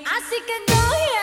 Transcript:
I see a girl here.